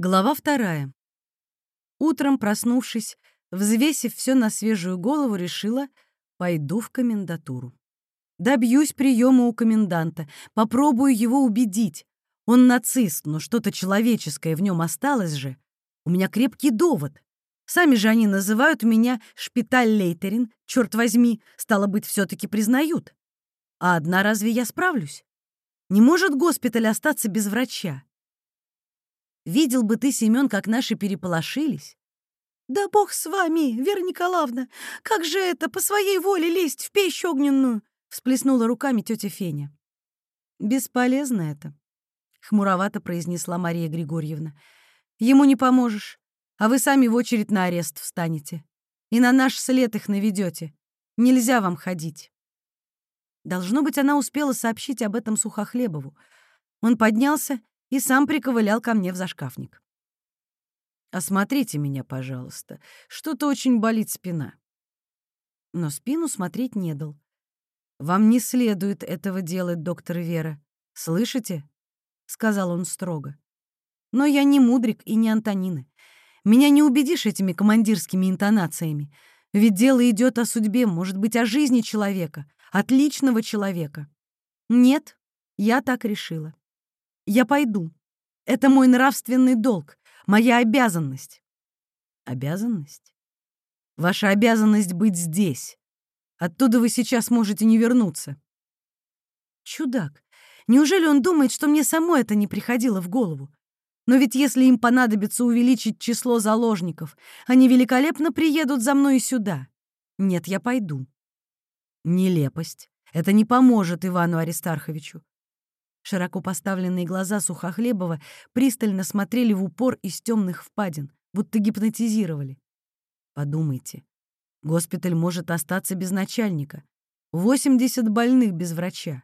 Глава вторая. Утром, проснувшись, взвесив все на свежую голову, решила, пойду в комендатуру. Добьюсь приема у коменданта, попробую его убедить. Он нацист, но что-то человеческое в нем осталось же. У меня крепкий довод. Сами же они называют меня шпиталь-лейтерин, черт возьми, стало быть, все-таки признают. А одна разве я справлюсь? Не может госпиталь остаться без врача. Видел бы ты, Семен, как наши переполошились. «Да бог с вами, Вера Николаевна! Как же это, по своей воле лезть в печь огненную?» — всплеснула руками тетя Феня. «Бесполезно это», — хмуровато произнесла Мария Григорьевна. «Ему не поможешь, а вы сами в очередь на арест встанете. И на наш след их наведете. Нельзя вам ходить». Должно быть, она успела сообщить об этом Сухохлебову. Он поднялся и сам приковылял ко мне в зашкафник. «Осмотрите меня, пожалуйста. Что-то очень болит спина». Но спину смотреть не дал. «Вам не следует этого делать, доктор Вера. Слышите?» — сказал он строго. «Но я не мудрик и не Антонины. Меня не убедишь этими командирскими интонациями. Ведь дело идет о судьбе, может быть, о жизни человека, отличного человека. Нет, я так решила. Я пойду. Это мой нравственный долг, моя обязанность. Обязанность? Ваша обязанность быть здесь. Оттуда вы сейчас можете не вернуться. Чудак. Неужели он думает, что мне само это не приходило в голову? Но ведь если им понадобится увеличить число заложников, они великолепно приедут за мной сюда. Нет, я пойду. Нелепость. Это не поможет Ивану Аристарховичу. Широко поставленные глаза Сухохлебова пристально смотрели в упор из темных впадин, будто гипнотизировали. Подумайте, госпиталь может остаться без начальника. 80 больных без врача.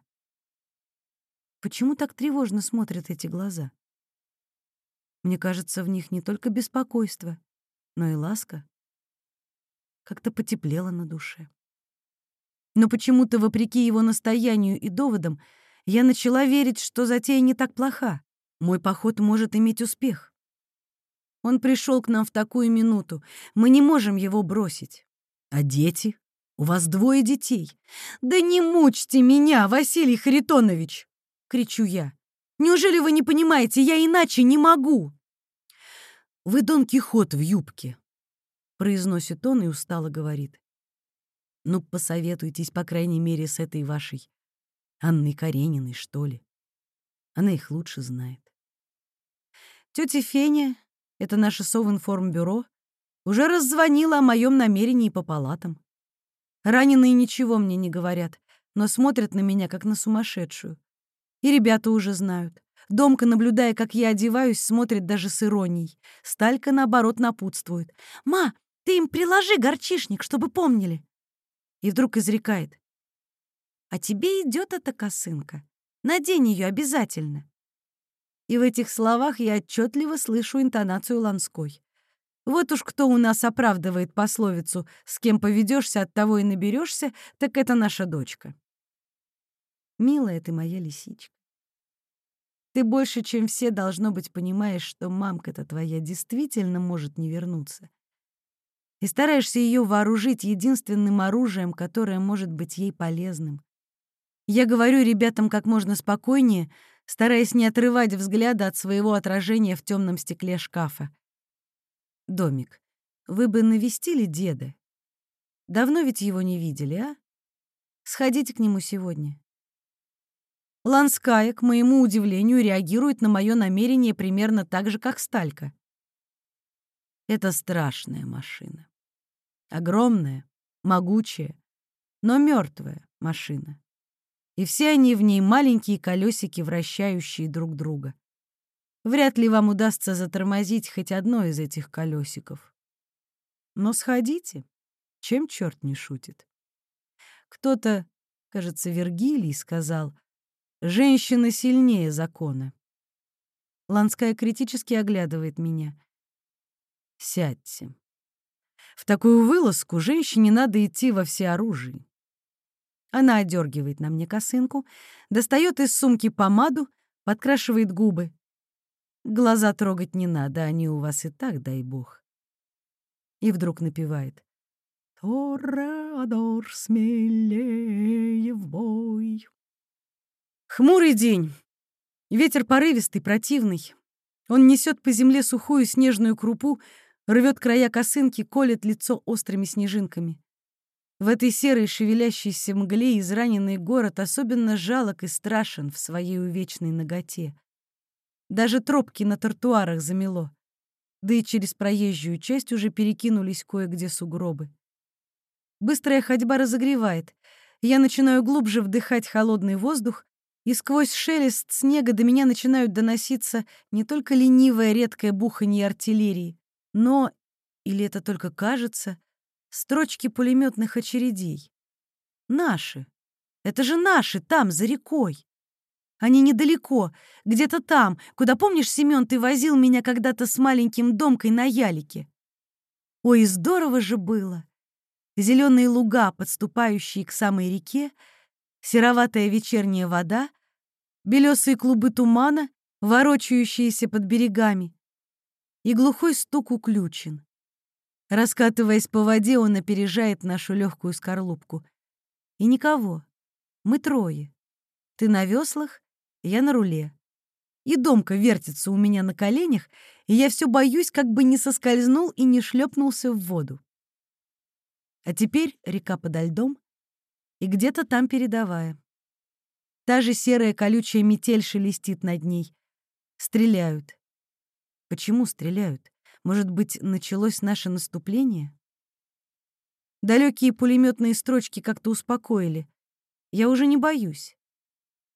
Почему так тревожно смотрят эти глаза? Мне кажется, в них не только беспокойство, но и ласка. Как-то потеплело на душе. Но почему-то, вопреки его настоянию и доводам, я начала верить, что затея не так плоха. Мой поход может иметь успех. Он пришел к нам в такую минуту. Мы не можем его бросить. А дети? У вас двое детей. Да не мучьте меня, Василий Харитонович! Кричу я. Неужели вы не понимаете, я иначе не могу? Вы Дон Кихот в юбке, произносит он и устало говорит. Ну, посоветуйтесь, по крайней мере, с этой вашей Анной Карениной, что ли. Она их лучше знает. Тетя Феня, это наше Совинформбюро, уже раззвонила о моем намерении по палатам. Раненые ничего мне не говорят, но смотрят на меня, как на сумасшедшую. И ребята уже знают. Домка, наблюдая, как я одеваюсь, смотрит даже с иронией. Сталька, наоборот, напутствует. «Ма, ты им приложи горчишник, чтобы помнили!» И вдруг изрекает. А тебе идет эта косынка. Надень ее обязательно. И в этих словах я отчетливо слышу интонацию Ланской. Вот уж кто у нас оправдывает пословицу «с кем поведешься, от того и наберешься», так это наша дочка. Милая ты моя лисичка. Ты больше, чем все, должно быть, понимаешь, что мамка-то твоя действительно может не вернуться. И стараешься ее вооружить единственным оружием, которое может быть ей полезным. Я говорю ребятам как можно спокойнее, стараясь не отрывать взгляда от своего отражения в темном стекле шкафа. «Домик, вы бы навестили деда? Давно ведь его не видели, а? Сходите к нему сегодня». Ланская, к моему удивлению, реагирует на мое намерение примерно так же, как Сталька. Это страшная машина. Огромная, могучая, но мертвая машина и все они в ней маленькие колесики, вращающие друг друга. Вряд ли вам удастся затормозить хоть одно из этих колесиков. Но сходите, чем черт не шутит. Кто-то, кажется, Вергилий сказал, «Женщина сильнее закона». Ланская критически оглядывает меня. «Сядьте. В такую вылазку женщине надо идти во всеоружии. Она одергивает на мне косынку, достает из сумки помаду, подкрашивает губы. Глаза трогать не надо, они у вас и так, дай бог. И вдруг напевает. Торадор смелее в бой. Хмурый день. Ветер порывистый, противный. Он несет по земле сухую снежную крупу, рвет края косынки, колет лицо острыми снежинками. В этой серой шевелящейся мгле израненный город особенно жалок и страшен в своей увечной ноготе. Даже тропки на тротуарах замело. Да и через проезжую часть уже перекинулись кое-где сугробы. Быстрая ходьба разогревает. Я начинаю глубже вдыхать холодный воздух, и сквозь шелест снега до меня начинают доноситься не только ленивое редкое буханье артиллерии, но, или это только кажется, строчки пулеметных очередей. Наши. Это же наши, там, за рекой. Они недалеко, где-то там, куда, помнишь, Семен, ты возил меня когда-то с маленьким домкой на ялике. Ой, здорово же было. Зеленые луга, подступающие к самой реке, сероватая вечерняя вода, белесые клубы тумана, ворочающиеся под берегами, и глухой стук уключен. Раскатываясь по воде, он опережает нашу легкую скорлупку. И никого. Мы трое. Ты на веслах, я на руле. И домка вертится у меня на коленях, и я все боюсь, как бы не соскользнул и не шлепнулся в воду. А теперь река подо льдом, и где-то там передовая. Та же серая колючая метель шелестит над ней. Стреляют. Почему стреляют? Может быть, началось наше наступление? Далекие пулеметные строчки как-то успокоили. Я уже не боюсь.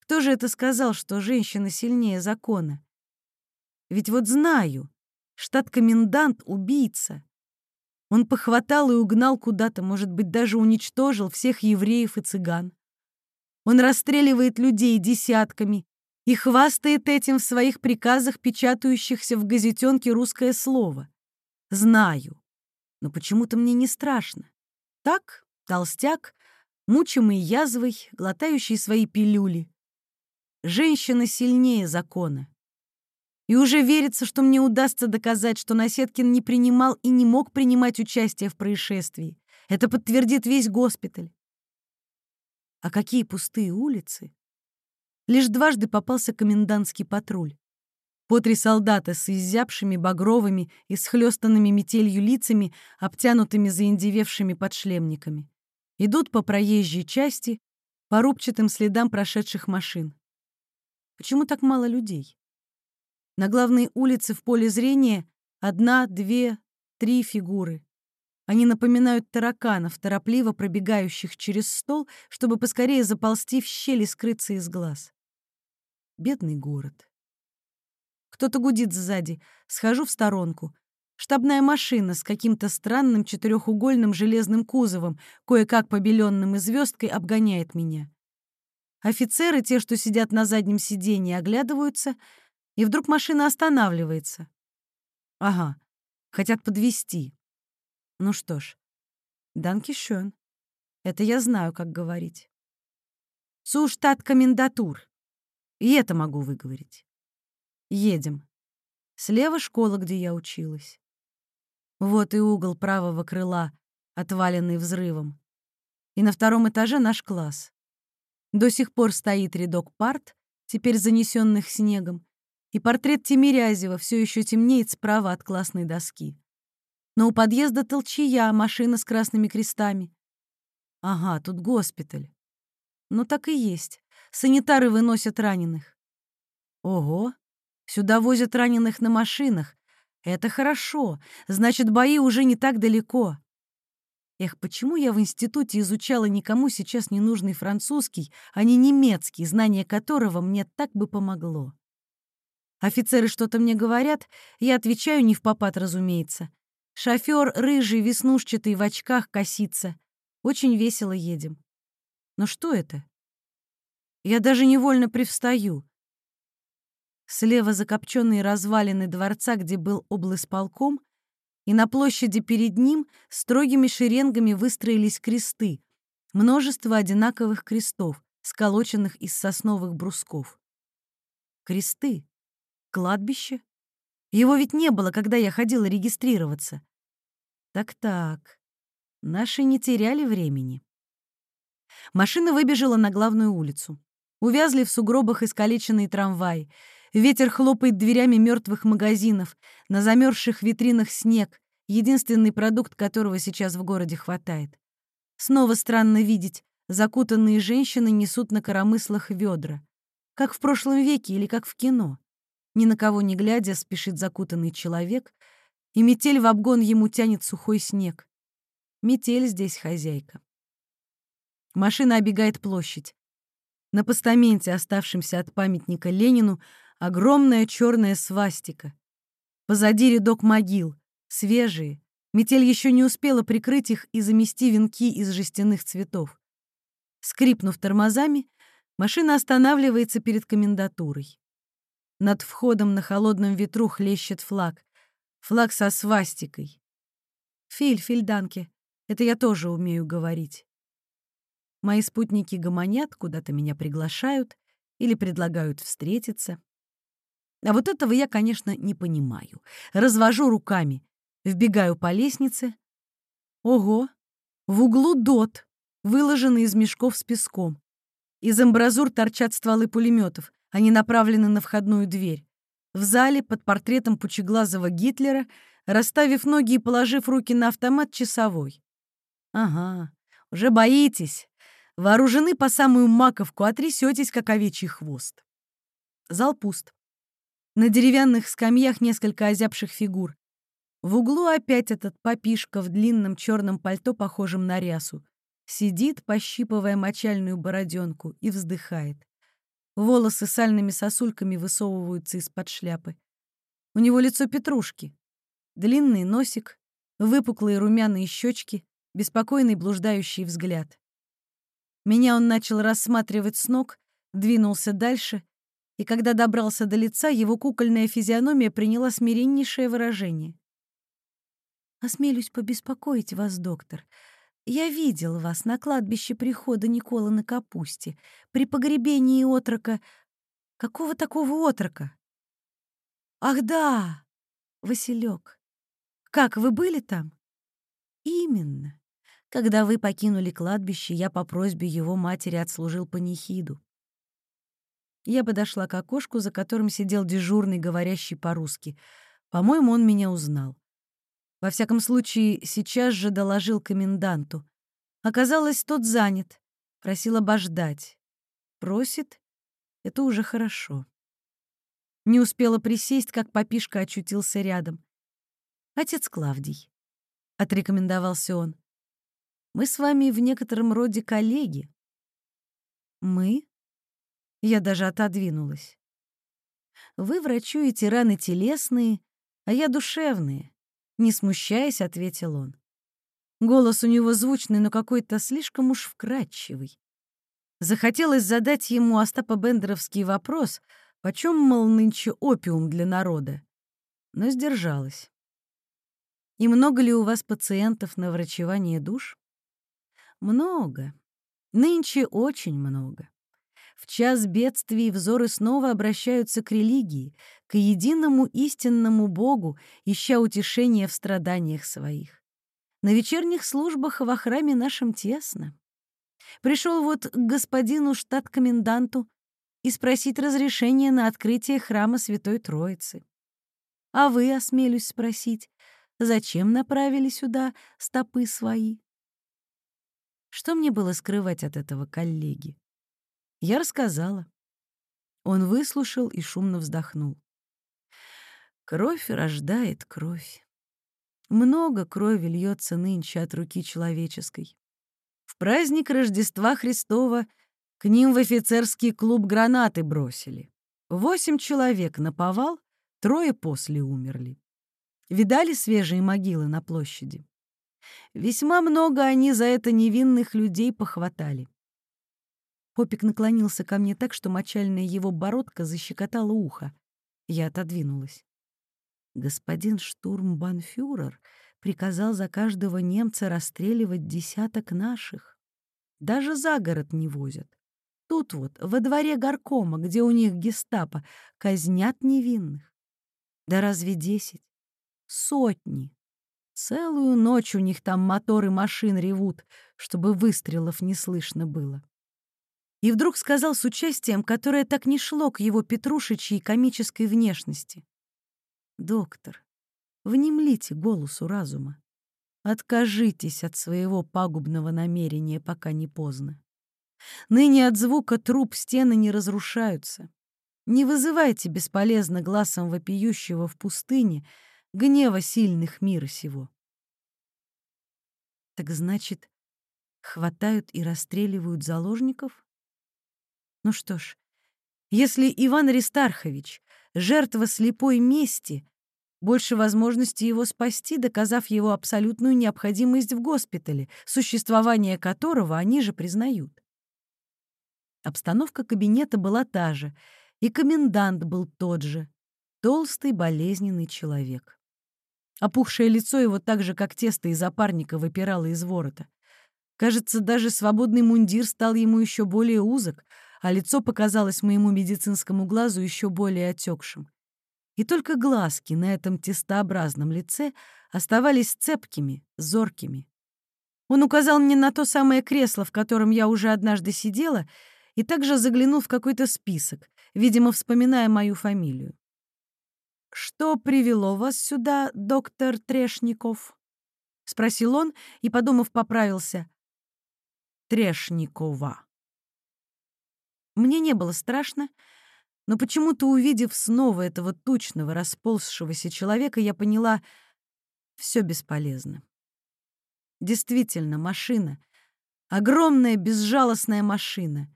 Кто же это сказал, что женщина сильнее закона? Ведь вот знаю, штат-комендант — убийца. Он похватал и угнал куда-то, может быть, даже уничтожил всех евреев и цыган. Он расстреливает людей десятками, и хвастает этим в своих приказах, печатающихся в газетенке «Русское слово». Знаю, но почему-то мне не страшно. Так, толстяк, мучимый язвой, глотающий свои пилюли. Женщина сильнее закона. И уже верится, что мне удастся доказать, что Насеткин не принимал и не мог принимать участие в происшествии. Это подтвердит весь госпиталь. А какие пустые улицы! Лишь дважды попался комендантский патруль. По три солдата с изябшими, багровыми и схлёстанными метелью лицами, обтянутыми заиндевевшими подшлемниками. Идут по проезжей части, по рубчатым следам прошедших машин. Почему так мало людей? На главной улице в поле зрения одна, две, три фигуры. Они напоминают тараканов, торопливо пробегающих через стол, чтобы поскорее заползти в щели и скрыться из глаз. Бедный город. Кто-то гудит сзади. Схожу в сторонку. Штабная машина с каким-то странным четырехугольным железным кузовом, кое-как побеленным и звездкой, обгоняет меня. Офицеры, те, что сидят на заднем сиденье, оглядываются, и вдруг машина останавливается. Ага, хотят подвести. Ну что ж, данки шön. Это я знаю, как говорить. Суштат комендатур. И это могу выговорить. Едем. Слева школа, где я училась. Вот и угол правого крыла, отваленный взрывом. И на втором этаже наш класс. До сих пор стоит рядок парт, теперь занесенных снегом, и портрет Тимирязева все еще темнеет справа от классной доски. Но у подъезда толчья, машина с красными крестами. Ага, тут госпиталь. Ну так и есть. Санитары выносят раненых. Ого, сюда возят раненых на машинах. Это хорошо, значит, бои уже не так далеко. Эх, почему я в институте изучала никому сейчас не нужный французский, а не немецкий, знание которого мне так бы помогло? Офицеры что-то мне говорят, я отвечаю не в попад, разумеется. Шофер рыжий, веснушчатый, в очках косится. Очень весело едем. Но что это? Я даже невольно привстаю. Слева закопченные развалины дворца, где был облсполком, и на площади перед ним строгими шеренгами выстроились кресты, множество одинаковых крестов, сколоченных из сосновых брусков. Кресты? Кладбище? Его ведь не было, когда я ходила регистрироваться. Так-так, наши не теряли времени. Машина выбежала на главную улицу. Увязли в сугробах искалеченные трамваи. Ветер хлопает дверями мертвых магазинов, на замерзших витринах снег, единственный продукт которого сейчас в городе хватает. Снова странно видеть, закутанные женщины несут на коромыслах ведра. Как в прошлом веке или как в кино. Ни на кого не глядя, спешит закутанный человек, и метель в обгон ему тянет сухой снег. Метель здесь хозяйка. Машина обегает площадь. На постаменте, оставшемся от памятника Ленину, огромная черная свастика. Позади рядок могил, свежие. Метель еще не успела прикрыть их и замести венки из жестяных цветов. Скрипнув тормозами, машина останавливается перед комендатурой. Над входом на холодном ветру хлещет флаг. Флаг со свастикой. Филь, фильданке, это я тоже умею говорить. Мои спутники гомонят, куда-то меня приглашают или предлагают встретиться. А вот этого я, конечно, не понимаю. Развожу руками, вбегаю по лестнице. Ого! В углу дот, выложенный из мешков с песком. Из амбразур торчат стволы пулеметов. Они направлены на входную дверь. В зале под портретом пучеглазого Гитлера, расставив ноги и положив руки на автомат, часовой. Ага, уже боитесь. Вооружены по самую маковку, а трясетесь, как овечий хвост. Зал пуст. На деревянных скамьях несколько озябших фигур. В углу опять этот папишка в длинном черном пальто, похожем на рясу. Сидит, пощипывая мочальную бороденку, и вздыхает. Волосы сальными сосульками высовываются из-под шляпы. У него лицо петрушки. Длинный носик, выпуклые румяные щечки, беспокойный блуждающий взгляд. Меня он начал рассматривать с ног, двинулся дальше, и когда добрался до лица, его кукольная физиономия приняла смиреннейшее выражение. «Осмелюсь побеспокоить вас, доктор. Я видел вас на кладбище прихода Никола на Капусте, при погребении отрока... Какого такого отрока? Ах да, Василек. Как, вы были там? Именно. Когда вы покинули кладбище, я по просьбе его матери отслужил панихиду. Я подошла к окошку, за которым сидел дежурный, говорящий по-русски. По-моему, он меня узнал. Во всяком случае, сейчас же доложил коменданту. Оказалось, тот занят. Просил обождать. Просит — это уже хорошо. Не успела присесть, как папишка очутился рядом. «Отец Клавдий», — отрекомендовался он. Мы с вами в некотором роде коллеги. Мы? Я даже отодвинулась. Вы врачуете раны телесные, а я душевные. Не смущаясь, ответил он. Голос у него звучный, но какой-то слишком уж вкрадчивый. Захотелось задать ему Остапа-Бендеровский вопрос, почем, мол, нынче опиум для народа, но сдержалась. «И много ли у вас пациентов на врачевание душ?» Много. Нынче очень много. В час бедствий взоры снова обращаются к религии, к единому истинному Богу, ища утешения в страданиях своих. На вечерних службах во храме нашем тесно. Пришел вот к господину штат-коменданту и спросить разрешения на открытие храма Святой Троицы. А вы, осмелюсь спросить, зачем направили сюда стопы свои? Что мне было скрывать от этого коллеги? Я рассказала. Он выслушал и шумно вздохнул. Кровь рождает кровь. Много крови льется нынче от руки человеческой. В праздник Рождества Христова к ним в офицерский клуб гранаты бросили. Восемь человек наповал, трое после умерли. Видали свежие могилы на площади? Весьма много они за это невинных людей похватали. Попик наклонился ко мне так, что мочальная его бородка защекотала ухо. Я отодвинулась. Господин штурмбанфюрер приказал за каждого немца расстреливать десяток наших. Даже за город не возят. Тут вот, во дворе горкома, где у них гестапо, казнят невинных. Да разве десять? Сотни. Целую ночь у них там моторы машин ревут, чтобы выстрелов не слышно было. И вдруг сказал с участием, которое так не шло к его петрушечьей комической внешности. «Доктор, внемлите голосу разума. Откажитесь от своего пагубного намерения, пока не поздно. Ныне от звука труб стены не разрушаются. Не вызывайте бесполезно глазом вопиющего в пустыне гнева сильных мира сего. Так значит, хватают и расстреливают заложников? Ну что ж, если Иван Ристархович — жертва слепой мести, больше возможности его спасти, доказав его абсолютную необходимость в госпитале, существование которого они же признают. Обстановка кабинета была та же, и комендант был тот же — толстый, болезненный человек. Опухшее лицо его так же, как тесто из опарника, выпирало из ворота. Кажется, даже свободный мундир стал ему еще более узок, а лицо показалось моему медицинскому глазу еще более отекшим. И только глазки на этом тестообразном лице оставались цепкими, зоркими. Он указал мне на то самое кресло, в котором я уже однажды сидела, и также заглянул в какой-то список, видимо, вспоминая мою фамилию. «Что привело вас сюда, доктор Трешников?» — спросил он и, подумав, поправился. «Трешникова». Мне не было страшно, но почему-то, увидев снова этого тучного, расползшегося человека, я поняла — все бесполезно. Действительно, машина, огромная безжалостная машина,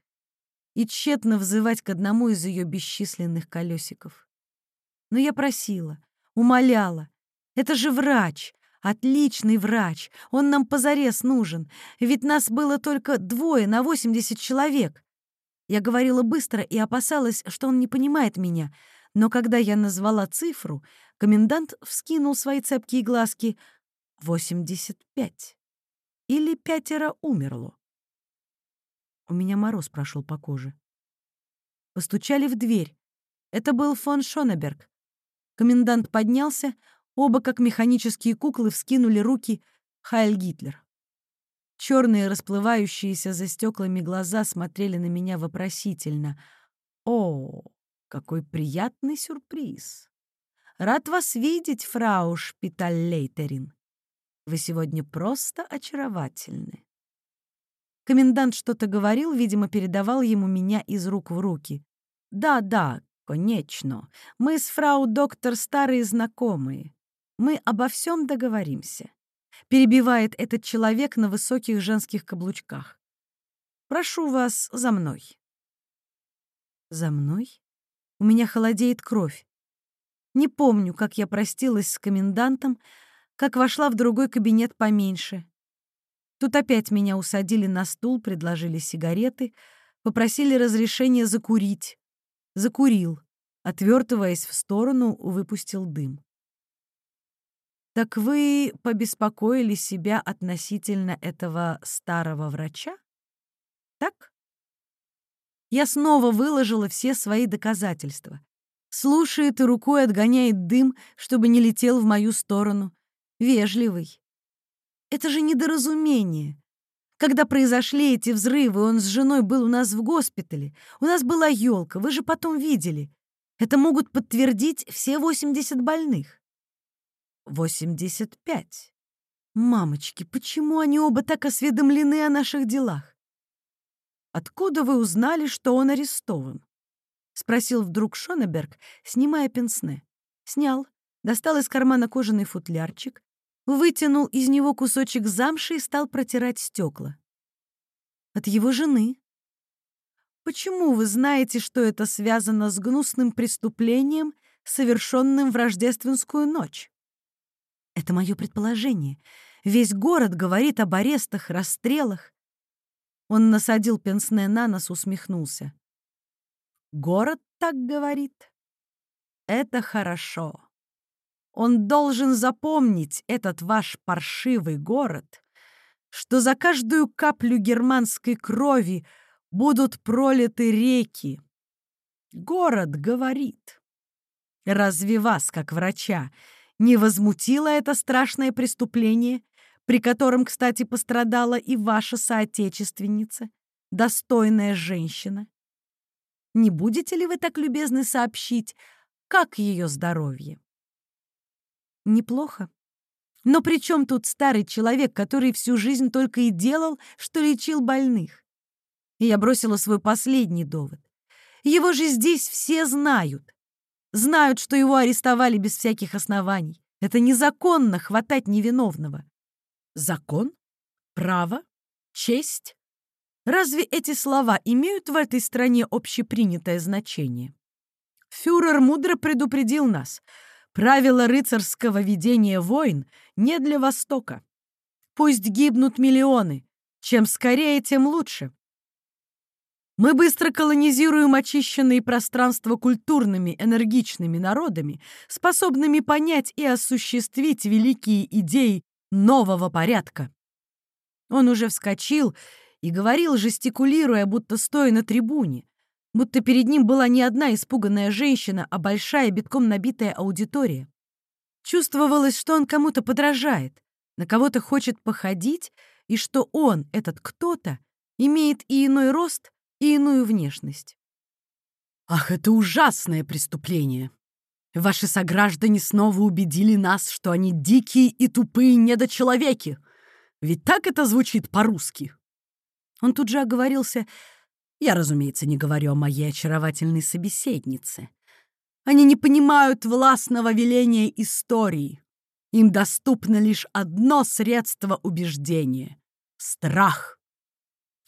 и тщетно взывать к одному из ее бесчисленных колесиков. Но я просила, умоляла. Это же врач, отличный врач, он нам позарез нужен, ведь нас было только двое на восемьдесят человек. Я говорила быстро и опасалась, что он не понимает меня, но когда я назвала цифру, комендант вскинул свои цепкие глазки. «Восемьдесят пять. Или пятеро умерло». У меня мороз прошел по коже. Постучали в дверь. Это был фон Шонеберг. Комендант поднялся, оба, как механические куклы, вскинули руки «Хайль Гитлер». Черные, расплывающиеся за стеклами глаза смотрели на меня вопросительно. «О, какой приятный сюрприз! Рад вас видеть, фрау Шпиталлейтерин. Вы сегодня просто очаровательны». Комендант что-то говорил, видимо, передавал ему меня из рук в руки. «Да, да, конечно. Мы с фрау доктор старые знакомые. Мы обо всем договоримся перебивает этот человек на высоких женских каблучках. «Прошу вас за мной». «За мной?» У меня холодеет кровь. Не помню, как я простилась с комендантом, как вошла в другой кабинет поменьше. Тут опять меня усадили на стул, предложили сигареты, попросили разрешения закурить. Закурил, отвертываясь в сторону, выпустил дым. «Так вы побеспокоили себя относительно этого старого врача? Так?» Я снова выложила все свои доказательства. Слушает и рукой отгоняет дым, чтобы не летел в мою сторону. Вежливый. Это же недоразумение. Когда произошли эти взрывы, он с женой был у нас в госпитале. У нас была елка, вы же потом видели. Это могут подтвердить все 80 больных. Восемьдесят пять. Мамочки, почему они оба так осведомлены о наших делах? Откуда вы узнали, что он арестован? Спросил вдруг Шонеберг, снимая пенсне. Снял, достал из кармана кожаный футлярчик, вытянул из него кусочек замши и стал протирать стекла. От его жены. Почему вы знаете, что это связано с гнусным преступлением, совершенным в рождественскую ночь? Это мое предположение. Весь город говорит об арестах, расстрелах. Он насадил пенсне на нос, усмехнулся. Город так говорит. Это хорошо. Он должен запомнить, этот ваш паршивый город, что за каждую каплю германской крови будут пролиты реки. Город говорит. Разве вас, как врача, не возмутило это страшное преступление, при котором, кстати, пострадала и ваша соотечественница, достойная женщина? Не будете ли вы так любезны сообщить, как ее здоровье? Неплохо. Но при чем тут старый человек, который всю жизнь только и делал, что лечил больных? Я бросила свой последний довод. Его же здесь все знают. Знают, что его арестовали без всяких оснований. Это незаконно хватать невиновного. Закон? Право? Честь? Разве эти слова имеют в этой стране общепринятое значение? Фюрер мудро предупредил нас. Правила рыцарского ведения войн не для Востока. Пусть гибнут миллионы. Чем скорее, тем лучше. Мы быстро колонизируем очищенные пространства культурными, энергичными народами, способными понять и осуществить великие идеи нового порядка. Он уже вскочил и говорил, жестикулируя, будто стоя на трибуне, будто перед ним была не одна испуганная женщина, а большая битком набитая аудитория. Чувствовалось, что он кому-то подражает, на кого-то хочет походить, и что он, этот кто-то, имеет и иной рост, и иную внешность. «Ах, это ужасное преступление!» Ваши сограждане снова убедили нас, что они дикие и тупые недочеловеки. Ведь так это звучит по-русски. Он тут же оговорился. Я, разумеется, не говорю о моей очаровательной собеседнице. Они не понимают властного веления истории. Им доступно лишь одно средство убеждения — страх.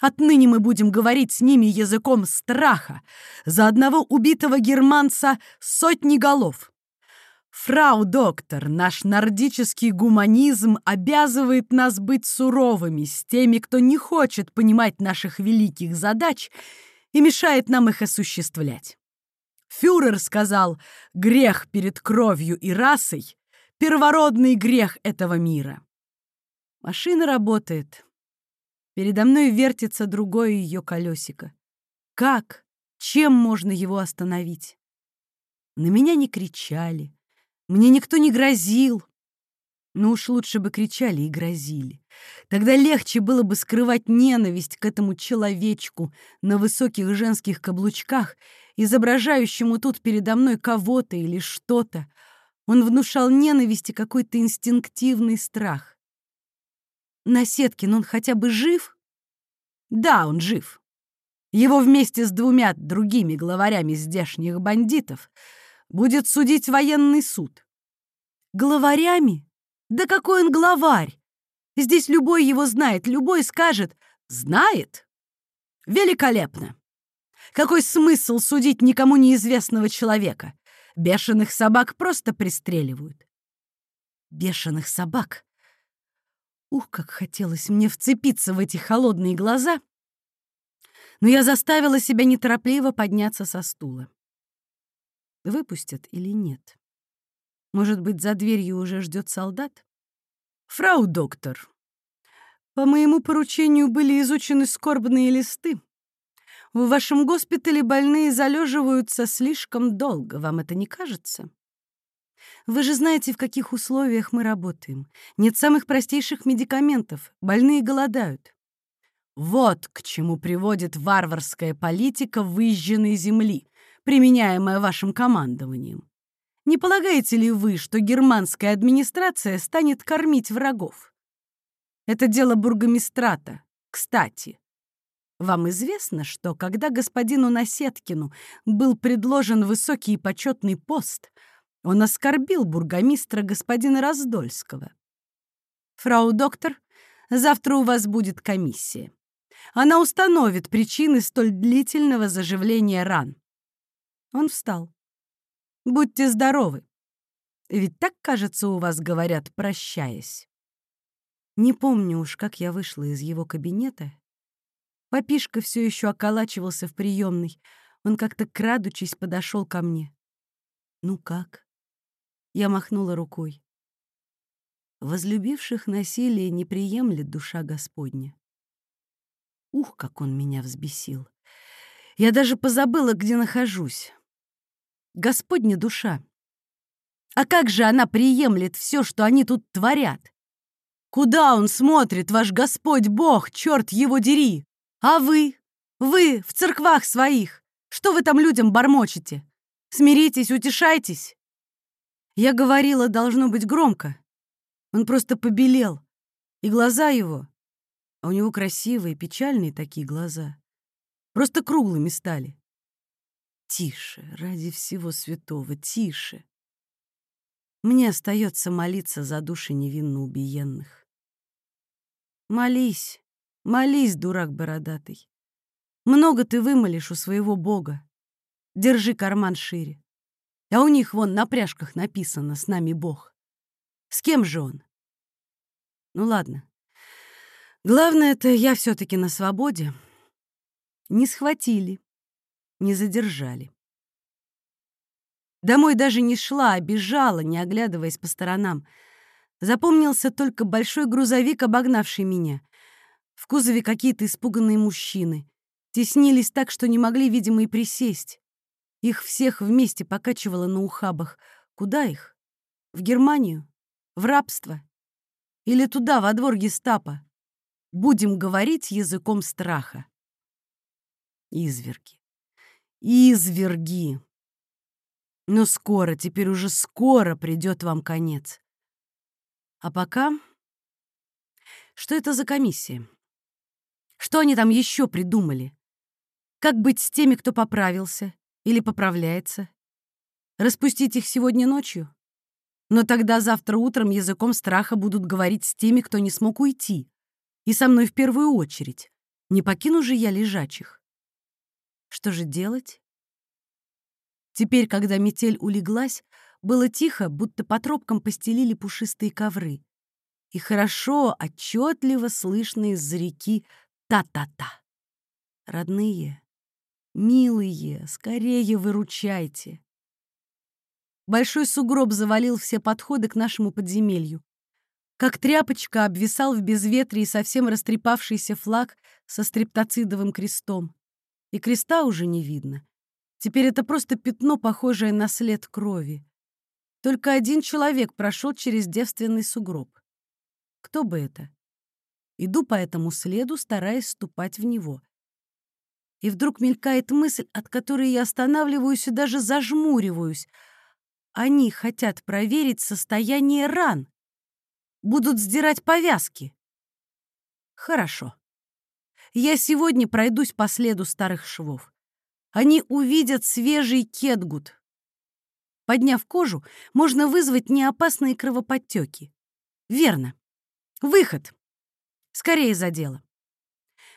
Отныне мы будем говорить с ними языком страха. За одного убитого германца сотни голов. Фрау доктор, наш нордический гуманизм обязывает нас быть суровыми с теми, кто не хочет понимать наших великих задач и мешает нам их осуществлять. Фюрер сказал, грех перед кровью и расой — первородный грех этого мира. Машина работает. Передо мной вертится другое ее колесико. Как? Чем можно его остановить? На меня не кричали, мне никто не грозил. Ну уж лучше бы кричали и грозили. Тогда легче было бы скрывать ненависть к этому человечку на высоких женских каблучках, изображающему тут передо мной кого-то или что-то. Он внушал ненависть и какой-то инстинктивный страх. Насеткин, он хотя бы жив? Да, он жив. Его вместе с двумя другими главарями здешних бандитов будет судить военный суд. Главарями? Да какой он главарь? Здесь любой его знает, любой скажет «знает». Великолепно. Какой смысл судить никому неизвестного человека? Бешеных собак просто пристреливают. Бешеных собак Ух, как хотелось мне вцепиться в эти холодные глаза! Но я заставила себя неторопливо подняться со стула. Выпустят или нет? Может быть, за дверью уже ждет солдат? Фрау доктор, по моему поручению были изучены скорбные листы. В вашем госпитале больные залеживаются слишком долго, вам это не кажется? Вы же знаете, в каких условиях мы работаем. Нет самых простейших медикаментов. Больные голодают. Вот к чему приводит варварская политика выжженной земли, применяемая вашим командованием. Не полагаете ли вы, что германская администрация станет кормить врагов? Это дело бургомистрата, кстати. Вам известно, что когда господину Насеткину был предложен высокий и почетный пост — он оскорбил бургомистра господина Раздольского. «Фрау доктор, завтра у вас будет комиссия. Она установит причины столь длительного заживления ран». Он встал. «Будьте здоровы. Ведь так, кажется, у вас говорят, прощаясь». Не помню уж, как я вышла из его кабинета. Папишка все еще околачивался в приемной. Он как-то крадучись подошел ко мне. «Ну как?» Я махнула рукой. Возлюбивших насилие не приемлет душа Господня. Ух, как он меня взбесил. Я даже позабыла, где нахожусь. Господня душа. А как же она приемлет все, что они тут творят? Куда он смотрит, ваш Господь Бог, черт его дери? А вы? Вы в церквах своих? Что вы там людям бормочете? Смиритесь, утешайтесь. Я говорила, должно быть громко. Он просто побелел. И глаза его, а у него красивые, печальные такие глаза, просто круглыми стали. Тише, ради всего святого, тише. Мне остается молиться за души невинно убиенных. Молись, молись, дурак бородатый. Много ты вымолишь у своего Бога. Держи карман шире. А у них вон на пряжках написано «С нами Бог». С кем же он? Ну ладно. Главное, это я все таки на свободе. Не схватили, не задержали. Домой даже не шла, а бежала, не оглядываясь по сторонам. Запомнился только большой грузовик, обогнавший меня. В кузове какие-то испуганные мужчины. Теснились так, что не могли, видимо, и присесть. Их всех вместе покачивало на ухабах. Куда их? В Германию? В рабство? Или туда, во двор гестапо? Будем говорить языком страха. Изверги. Изверги. Но скоро, теперь уже скоро придет вам конец. А пока... Что это за комиссия? Что они там еще придумали? Как быть с теми, кто поправился или поправляется? Распустить их сегодня ночью? Но тогда завтра утром языком страха будут говорить с теми, кто не смог уйти. И со мной в первую очередь. Не покину же я лежачих. Что же делать? Теперь, когда метель улеглась, было тихо, будто по тропкам постелили пушистые ковры. И хорошо, отчетливо слышно из-за реки «та-та-та». Родные, милые, скорее выручайте. Большой сугроб завалил все подходы к нашему подземелью. Как тряпочка обвисал в безветрии совсем растрепавшийся флаг со стрептоцидовым крестом. И креста уже не видно. Теперь это просто пятно, похожее на след крови. Только один человек прошел через девственный сугроб. Кто бы это? Иду по этому следу, стараясь ступать в него. И вдруг мелькает мысль, от которой я останавливаюсь и даже зажмуриваюсь. Они хотят проверить состояние ран. Будут сдирать повязки. Хорошо. Я сегодня пройдусь по следу старых швов они увидят свежий кетгут. Подняв кожу, можно вызвать неопасные кровоподтеки. Верно. Выход. Скорее за дело.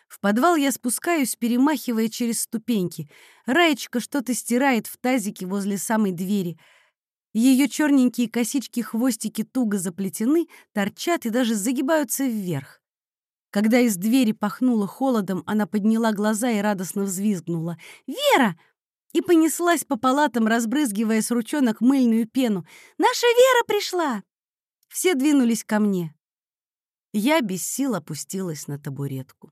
В подвал я спускаюсь, перемахивая через ступеньки. Раечка что-то стирает в тазике возле самой двери. Ее черненькие косички-хвостики туго заплетены, торчат и даже загибаются вверх. Когда из двери пахнуло холодом, она подняла глаза и радостно взвизгнула. «Вера!» и понеслась по палатам, разбрызгивая с ручонок мыльную пену. «Наша Вера пришла!» Все двинулись ко мне. Я без сил опустилась на табуретку.